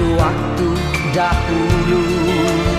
waktu-waktu dahulu.